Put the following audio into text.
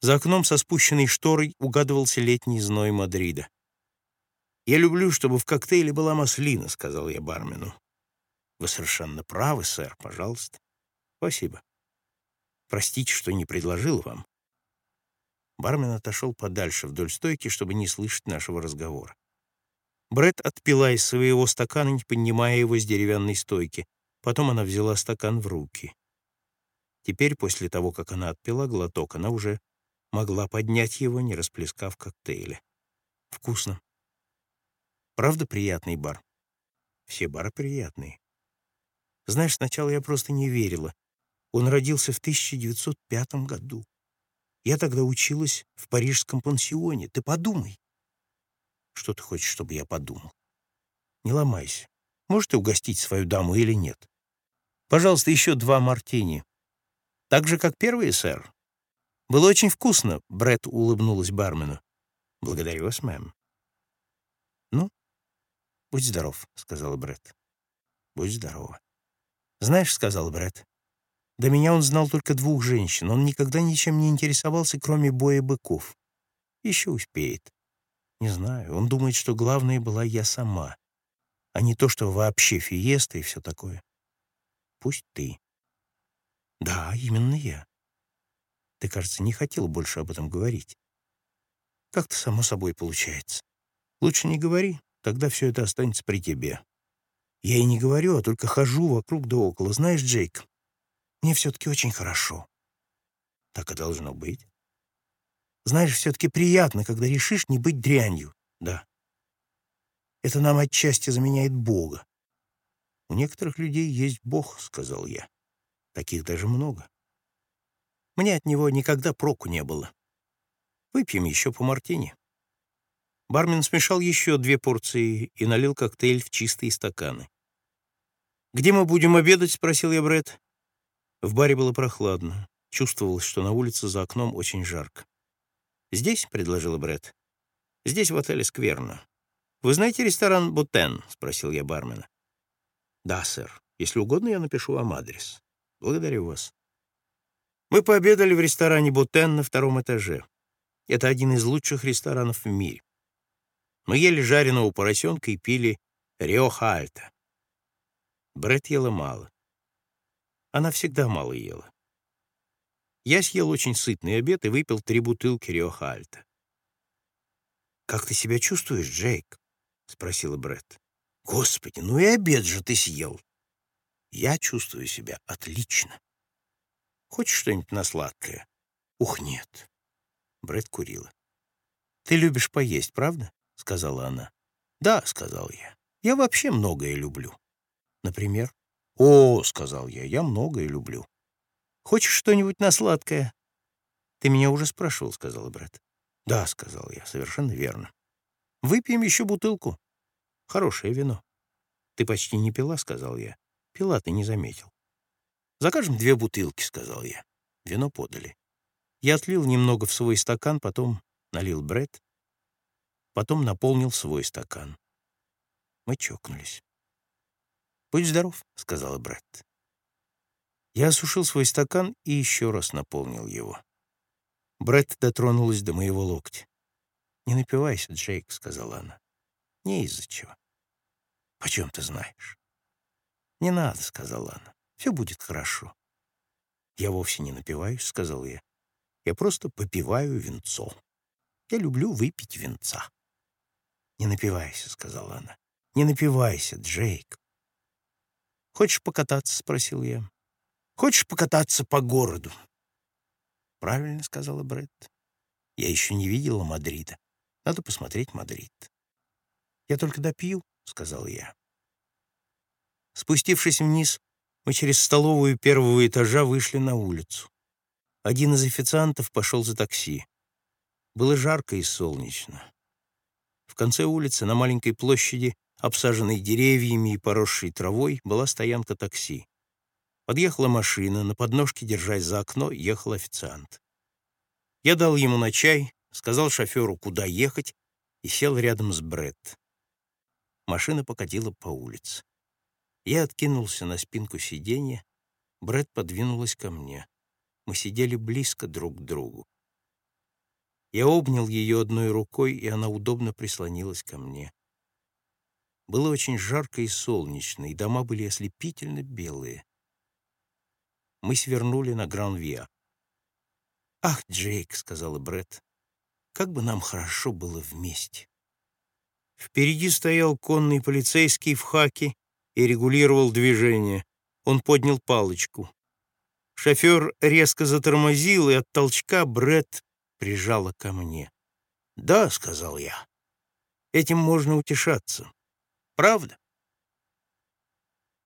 За окном со спущенной шторой угадывался летний зной Мадрида. «Я люблю, чтобы в коктейле была маслина», — сказал я бармену. «Вы совершенно правы, сэр, пожалуйста». «Спасибо. Простите, что не предложил вам». Бармен отошел подальше вдоль стойки, чтобы не слышать нашего разговора. Бред отпила из своего стакана, не поднимая его с деревянной стойки. Потом она взяла стакан в руки. Теперь, после того, как она отпила глоток, она уже могла поднять его, не расплескав коктейля. Вкусно. Правда приятный бар? Все бары приятные. Знаешь, сначала я просто не верила. Он родился в 1905 году. Я тогда училась в парижском пансионе. Ты подумай. Что ты хочешь, чтобы я подумал? Не ломайся. Можете угостить свою даму или нет? Пожалуйста, еще два мартини. Так же, как первые, сэр. Было очень вкусно, Бред улыбнулась бармену. Благодарю вас, мэм. Ну, будь здоров, сказала Бред. Будь здорова. Знаешь, сказал Бред, до меня он знал только двух женщин. Он никогда ничем не интересовался, кроме боя быков. Еще успеет. Не знаю, он думает, что главное была я сама, а не то, что вообще фиеста и все такое. Пусть ты. Да, именно я. Ты, кажется, не хотел больше об этом говорить. Как-то само собой получается. Лучше не говори, тогда все это останется при тебе. Я и не говорю, а только хожу вокруг да около. Знаешь, Джейк, мне все-таки очень хорошо. Так и должно быть. Знаешь, все-таки приятно, когда решишь не быть дрянью. Да. Это нам отчасти заменяет Бога. У некоторых людей есть Бог, сказал я. Таких даже много. Мне от него никогда проку не было. Выпьем еще по мартини. Бармен смешал еще две порции и налил коктейль в чистые стаканы. «Где мы будем обедать?» — спросил я Брэд. В баре было прохладно. Чувствовалось, что на улице за окном очень жарко. «Здесь?» — предложила Бред. «Здесь, в отеле Скверно. Вы знаете ресторан «Бутен»?» — спросил я бармена. «Да, сэр. Если угодно, я напишу вам адрес. Благодарю вас». Мы пообедали в ресторане «Бутен» на втором этаже. Это один из лучших ресторанов в мире. Мы ели жареного поросенка и пили «Риоха Альта». Бред ела мало. Она всегда мало ела. Я съел очень сытный обед и выпил три бутылки Риохальта. «Как ты себя чувствуешь, Джейк?» — спросила Бред. «Господи, ну и обед же ты съел!» «Я чувствую себя отлично. Хочешь что-нибудь на сладкое?» «Ух, нет!» Бред курила. «Ты любишь поесть, правда?» — сказала она. «Да», — сказал я. «Я вообще многое люблю». «Например?» «О», — сказал я, — «я многое люблю». Хочешь что-нибудь на сладкое?» «Ты меня уже спрашивал», — сказал брат. «Да», — сказал я, — «совершенно верно. Выпьем еще бутылку. Хорошее вино». «Ты почти не пила», — сказал я. «Пила ты не заметил». «Закажем две бутылки», — сказал я. Вино подали. Я отлил немного в свой стакан, потом налил бред, потом наполнил свой стакан. Мы чокнулись. «Будь здоров», — сказала Брэд. Я осушил свой стакан и еще раз наполнил его. Бретт дотронулась до моего локтя. «Не напивайся, Джейк», — сказала она. «Не из-за чего». «Почем ты знаешь?» «Не надо», — сказала она. «Все будет хорошо». «Я вовсе не напиваюсь», — сказал я. «Я просто попиваю винцо. Я люблю выпить винца». «Не напивайся», — сказала она. «Не напивайся, Джейк». «Хочешь покататься?» — спросил я. Хочешь покататься по городу?» «Правильно», — сказала Бретт. «Я еще не видела Мадрида. Надо посмотреть Мадрид». «Я только допью», — сказал я. Спустившись вниз, мы через столовую первого этажа вышли на улицу. Один из официантов пошел за такси. Было жарко и солнечно. В конце улицы, на маленькой площади, обсаженной деревьями и поросшей травой, была стоянка такси. Подъехала машина, на подножке, держась за окно, ехал официант. Я дал ему на чай, сказал шоферу, куда ехать, и сел рядом с Бретт. Машина покатила по улице. Я откинулся на спинку сиденья, Бретт подвинулась ко мне. Мы сидели близко друг к другу. Я обнял ее одной рукой, и она удобно прислонилась ко мне. Было очень жарко и солнечно, и дома были ослепительно белые. Мы свернули на Гран-Виа. «Ах, Джейк», — сказала Бред, — «как бы нам хорошо было вместе». Впереди стоял конный полицейский в хаке и регулировал движение. Он поднял палочку. Шофер резко затормозил, и от толчка Бред прижала ко мне. «Да», — сказал я, — «этим можно утешаться. Правда?»